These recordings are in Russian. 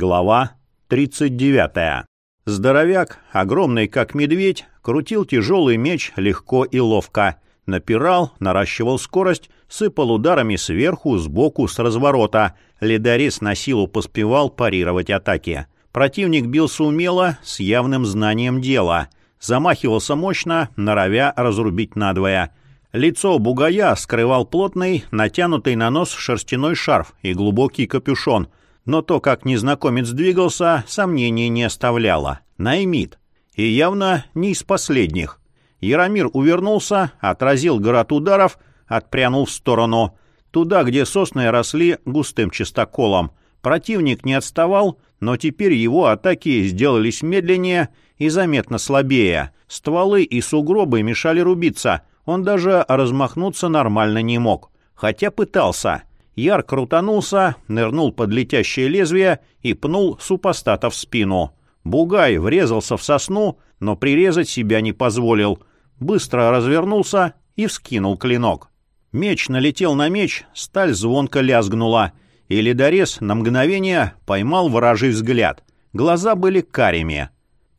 Глава 39. Здоровяк, огромный как медведь, крутил тяжелый меч легко и ловко. Напирал, наращивал скорость, сыпал ударами сверху, сбоку, с разворота. Ледорез на силу поспевал парировать атаки. Противник бился умело, с явным знанием дела. Замахивался мощно, норовя разрубить надвое. Лицо бугая скрывал плотный, натянутый на нос шерстяной шарф и глубокий капюшон. Но то, как незнакомец двигался, сомнений не оставляло. Наймит. И явно не из последних. Яромир увернулся, отразил город ударов, отпрянул в сторону. Туда, где сосны росли густым чистоколом. Противник не отставал, но теперь его атаки сделались медленнее и заметно слабее. Стволы и сугробы мешали рубиться. Он даже размахнуться нормально не мог. Хотя пытался. Яр крутанулся, нырнул под летящее лезвие и пнул супостата в спину. Бугай врезался в сосну, но прирезать себя не позволил. Быстро развернулся и вскинул клинок. Меч налетел на меч, сталь звонко лязгнула, и ледорез на мгновение поймал ворожий взгляд. Глаза были карими.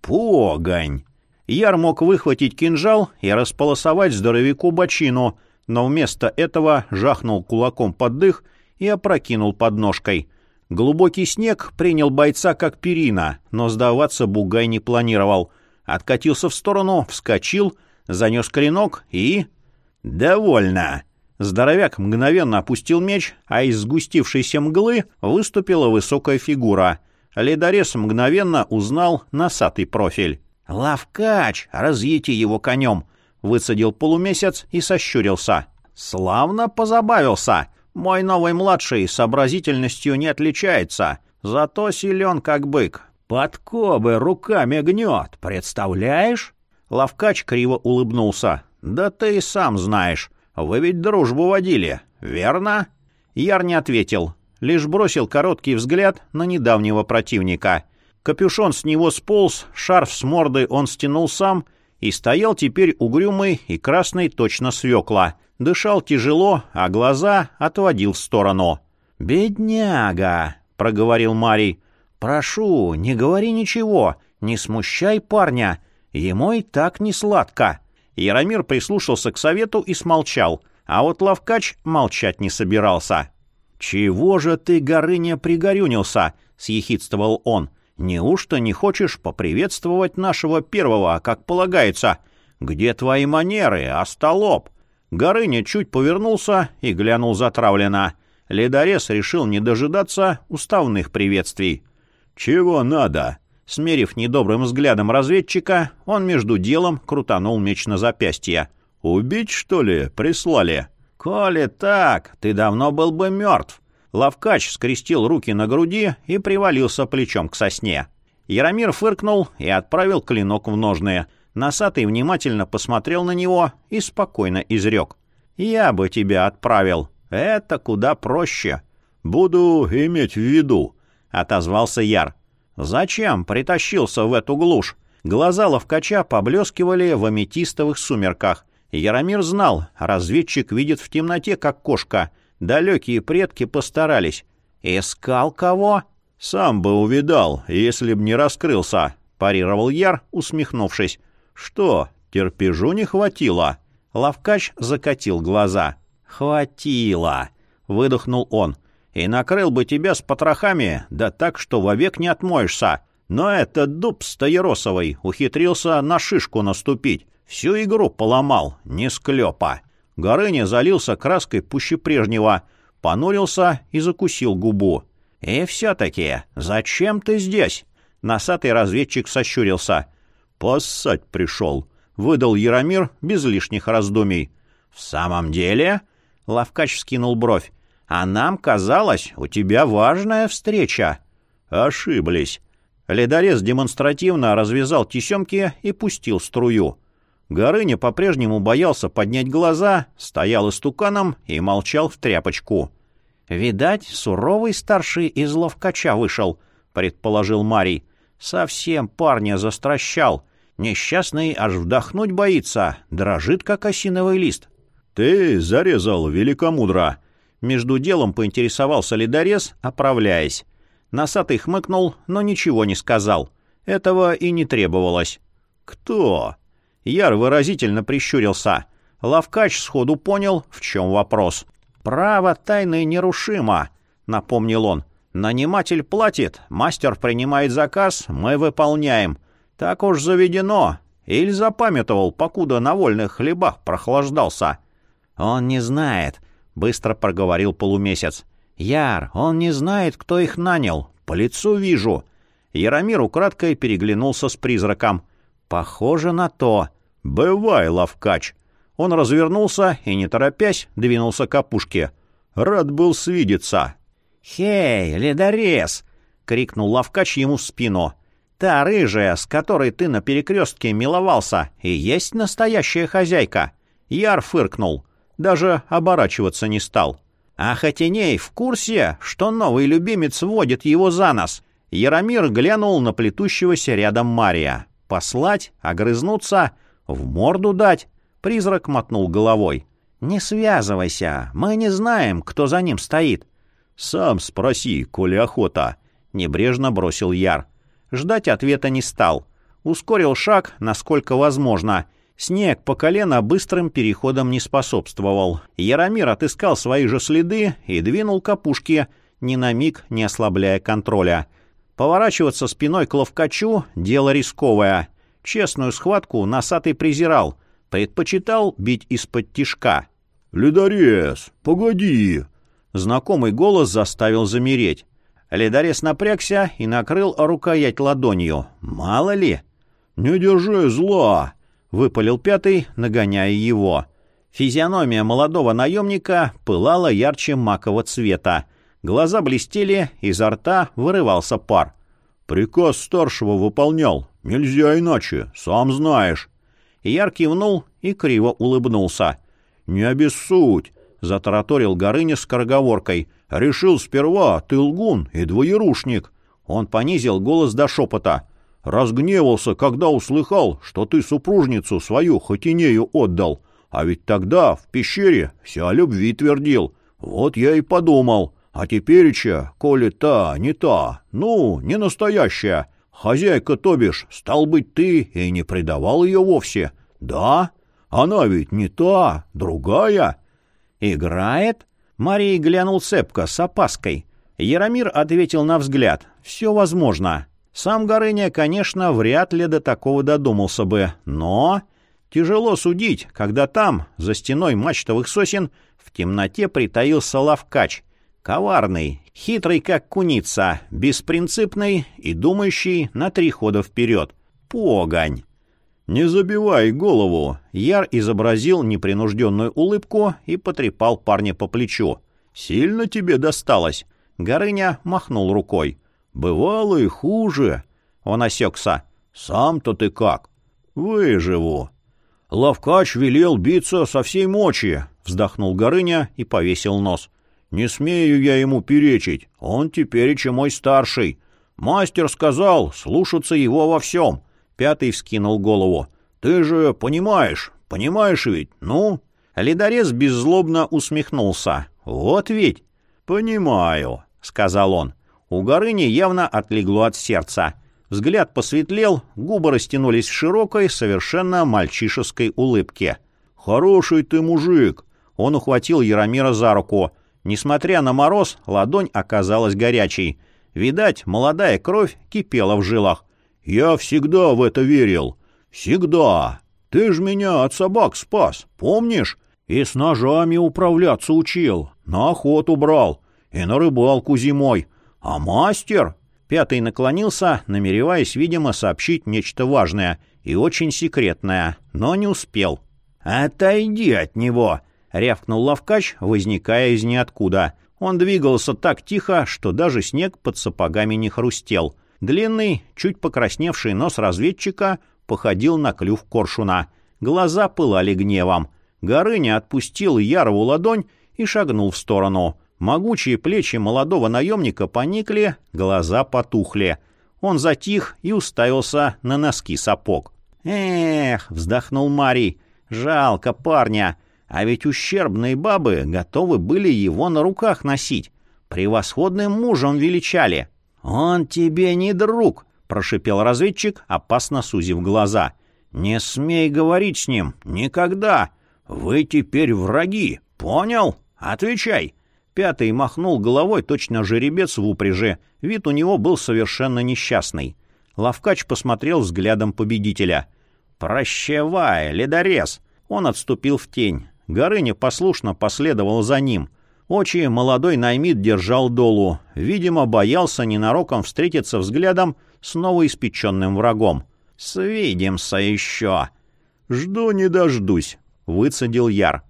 Погонь! Яр мог выхватить кинжал и располосовать здоровяку бочину, но вместо этого жахнул кулаком под дых и опрокинул подножкой. Глубокий снег принял бойца как перина, но сдаваться Бугай не планировал. Откатился в сторону, вскочил, занес клинок и... «Довольно!» Здоровяк мгновенно опустил меч, а из сгустившейся мглы выступила высокая фигура. Ледорез мгновенно узнал носатый профиль. «Лавкач! Разъети его конем!» — высадил полумесяц и сощурился. «Славно позабавился! Мой новый младший сообразительностью не отличается, зато силен как бык. Подкобы руками гнет, представляешь?» Лавкач криво улыбнулся. «Да ты и сам знаешь. Вы ведь дружбу водили, верно?» Яр не ответил, лишь бросил короткий взгляд на недавнего противника. Капюшон с него сполз, шарф с морды он стянул сам и стоял теперь угрюмый и красный точно свекла. Дышал тяжело, а глаза отводил в сторону. «Бедняга!» — проговорил Марий. «Прошу, не говори ничего, не смущай парня, ему и так не сладко». Яромир прислушался к совету и смолчал, а вот Лавкач молчать не собирался. «Чего же ты, Горыня, пригорюнился?» — съехидствовал он. «Неужто не хочешь поприветствовать нашего первого, как полагается? Где твои манеры, остолоп?» Горыня чуть повернулся и глянул затравленно. Ледорез решил не дожидаться уставных приветствий. «Чего надо?» Смерив недобрым взглядом разведчика, он между делом крутанул меч на запястье. «Убить, что ли, прислали?» «Коли так, ты давно был бы мертв». Лавкач скрестил руки на груди и привалился плечом к сосне. Яромир фыркнул и отправил клинок в ножные. Носатый внимательно посмотрел на него и спокойно изрек. «Я бы тебя отправил. Это куда проще». «Буду иметь в виду», — отозвался Яр. Зачем притащился в эту глушь? Глаза ловкача поблескивали в аметистовых сумерках. Яромир знал, разведчик видит в темноте, как кошка. Далекие предки постарались. «Искал кого?» «Сам бы увидал, если б не раскрылся», — парировал Яр, усмехнувшись. «Что, терпежу не хватило?» Лавкач закатил глаза. «Хватило!» — выдохнул он и накрыл бы тебя с потрохами, да так, что вовек не отмоешься. Но этот дуб Стояросовой ухитрился на шишку наступить. Всю игру поломал, не склепа. Горыня залился краской пуще прежнего, понурился и закусил губу. «И все-таки, зачем ты здесь?» Носатый разведчик сощурился. «Поссать пришел», — выдал Яромир без лишних раздумий. «В самом деле?» — Лавкач скинул бровь. А нам казалось, у тебя важная встреча. Ошиблись. Ледорез демонстративно развязал тесемки и пустил струю. Горыня по-прежнему боялся поднять глаза, стоял истуканом и молчал в тряпочку. «Видать, суровый старший из ловкача вышел», — предположил Марий. «Совсем парня застращал. Несчастный аж вдохнуть боится, дрожит, как осиновый лист». «Ты зарезал великомудро», между делом поинтересовался ледорез, оправляясь. Носатый хмыкнул, но ничего не сказал. Этого и не требовалось. «Кто?» Яр выразительно прищурился. Лавкач сходу понял, в чем вопрос. «Право тайны нерушимо», — напомнил он. «Наниматель платит, мастер принимает заказ, мы выполняем. Так уж заведено. Иль запамятовал, покуда на вольных хлебах прохлаждался». «Он не знает», — быстро проговорил полумесяц. «Яр, он не знает, кто их нанял. По лицу вижу». Яромир украдкой переглянулся с призраком. «Похоже на то». «Бывай, лавкач». Он развернулся и, не торопясь, двинулся к опушке. Рад был свидеться. «Хей, ледорез!» — крикнул лавкач ему в спину. «Та рыжая, с которой ты на перекрестке миловался, и есть настоящая хозяйка». Яр фыркнул. Даже оборачиваться не стал. А Хотиней в курсе, что новый любимец водит его за нос. Яромир глянул на плетущегося рядом Мария. Послать, огрызнуться, в морду дать. Призрак мотнул головой. «Не связывайся, мы не знаем, кто за ним стоит». «Сам спроси, коли охота», — небрежно бросил Яр. Ждать ответа не стал. Ускорил шаг, насколько возможно — Снег по колено быстрым переходом не способствовал. Яромир отыскал свои же следы и двинул к ни на миг не ослабляя контроля. Поворачиваться спиной к ловкачу — дело рисковое. Честную схватку носатый презирал, предпочитал бить из-под тишка. «Ледорез, погоди!» Знакомый голос заставил замереть. Ледорез напрягся и накрыл рукоять ладонью. «Мало ли!» «Не держи зла!» — выпалил пятый, нагоняя его. Физиономия молодого наемника пылала ярче макового цвета. Глаза блестели, изо рта вырывался пар. «Приказ старшего выполнял. Нельзя иначе, сам знаешь». Яр кивнул и криво улыбнулся. «Не обессудь», — затараторил Горыня скороговоркой. «Решил сперва ты лгун и двоерушник». Он понизил голос до шепота. Разгневался, когда услыхал, что ты супружницу свою Хотинею отдал. А ведь тогда в пещере все о любви твердил. Вот я и подумал. А тепереча, коли та, не та, ну, не настоящая, хозяйка, то бишь, стал быть ты и не предавал ее вовсе. Да, она ведь не та, другая. Играет? Марий глянул цепко, с опаской. Яромир ответил на взгляд. Все возможно. Сам Горыня, конечно, вряд ли до такого додумался бы, но... Тяжело судить, когда там, за стеной мачтовых сосен, в темноте притаился лавкач. Коварный, хитрый как куница, беспринципный и думающий на три хода вперед. Погонь! «Не забивай голову!» Яр изобразил непринужденную улыбку и потрепал парня по плечу. «Сильно тебе досталось?» Горыня махнул рукой. Бывало и хуже. Он осекся. Сам-то ты как? Выживу. Лавкач велел биться со всей мочи, вздохнул Горыня и повесил нос. Не смею я ему перечить, он теперь и мой старший. Мастер сказал слушаться его во всем. Пятый вскинул голову. Ты же понимаешь, понимаешь ведь, ну? Ледорез беззлобно усмехнулся. Вот ведь. Понимаю, сказал он. У Горыни явно отлегло от сердца. Взгляд посветлел, губы растянулись в широкой, совершенно мальчишеской улыбке. «Хороший ты мужик!» Он ухватил Яромира за руку. Несмотря на мороз, ладонь оказалась горячей. Видать, молодая кровь кипела в жилах. «Я всегда в это верил. Всегда. Ты ж меня от собак спас, помнишь? И с ножами управляться учил, на охоту брал, и на рыбалку зимой. «А мастер?» Пятый наклонился, намереваясь, видимо, сообщить нечто важное и очень секретное, но не успел. «Отойди от него!» — рявкнул Лавкач, возникая из ниоткуда. Он двигался так тихо, что даже снег под сапогами не хрустел. Длинный, чуть покрасневший нос разведчика походил на клюв коршуна. Глаза пылали гневом. Горыня отпустил Ярову ладонь и шагнул в сторону. Могучие плечи молодого наемника поникли, глаза потухли. Он затих и уставился на носки сапог. «Эх!» — вздохнул Марий. «Жалко парня. А ведь ущербные бабы готовы были его на руках носить. Превосходным мужем величали. «Он тебе не друг!» — прошипел разведчик, опасно сузив глаза. «Не смей говорить с ним! Никогда! Вы теперь враги! Понял? Отвечай!» Пятый махнул головой, точно жеребец в упряжи. Вид у него был совершенно несчастный. Лавкач посмотрел взглядом победителя. «Прощавай, ледорез!» Он отступил в тень. Горыня послушно последовал за ним. Очи молодой наймит держал долу. Видимо, боялся ненароком встретиться взглядом с новоиспеченным врагом. «Свидимся еще!» «Жду не дождусь», — выцедил Яр.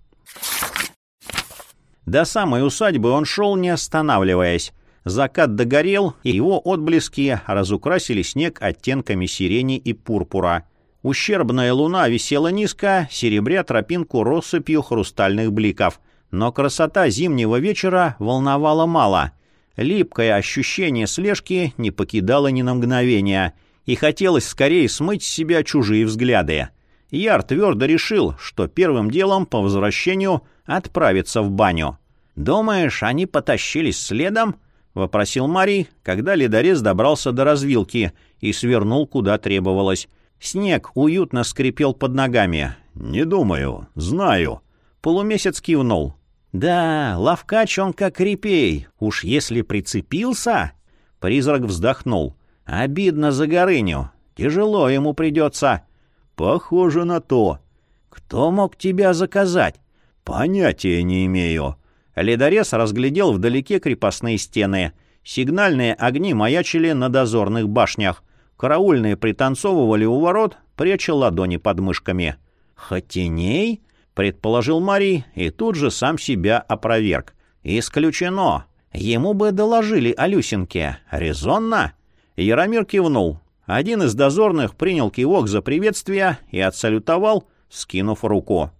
До самой усадьбы он шел, не останавливаясь. Закат догорел, и его отблески разукрасили снег оттенками сирени и пурпура. Ущербная луна висела низко, серебря тропинку россыпью хрустальных бликов. Но красота зимнего вечера волновала мало. Липкое ощущение слежки не покидало ни на мгновение, и хотелось скорее смыть с себя чужие взгляды. Яр твердо решил, что первым делом по возвращению отправится в баню. «Думаешь, они потащились следом?» — вопросил Марий, когда ледорез добрался до развилки и свернул, куда требовалось. Снег уютно скрипел под ногами. «Не думаю, знаю». Полумесяц кивнул. «Да, ловкач он как репей. Уж если прицепился...» Призрак вздохнул. «Обидно за Горыню. Тяжело ему придется». «Похоже на то». «Кто мог тебя заказать?» «Понятия не имею». Ледорез разглядел вдалеке крепостные стены. Сигнальные огни маячили на дозорных башнях. Караульные пританцовывали у ворот, пряча ладони под мышками. «Хотиней?» — предположил Марий, и тут же сам себя опроверг. «Исключено. Ему бы доложили о Люсинке. Резонно?» Яромир кивнул. Один из дозорных принял кивок за приветствие и отсалютовал, скинув руку.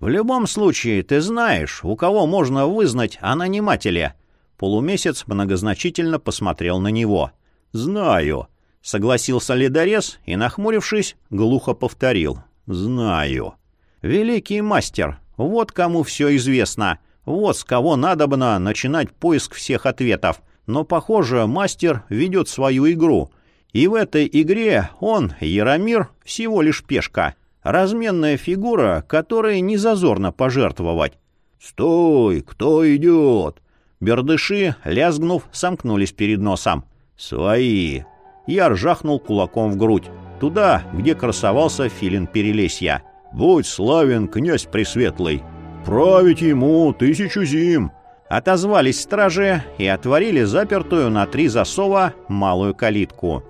«В любом случае, ты знаешь, у кого можно вызнать о нанимателе». Полумесяц многозначительно посмотрел на него. «Знаю», — согласился ледорез и, нахмурившись, глухо повторил. «Знаю». «Великий мастер, вот кому все известно. Вот с кого надобно начинать поиск всех ответов. Но, похоже, мастер ведет свою игру. И в этой игре он, Яромир, всего лишь пешка» разменная фигура, которой не зазорно пожертвовать. «Стой! Кто идет?» Бердыши, лязгнув, сомкнулись перед носом. «Свои!» Я ржахнул кулаком в грудь. Туда, где красовался филин Перелесья. «Будь славен, князь Пресветлый! Править ему тысячу зим!» Отозвались стражи и отворили запертую на три засова малую калитку.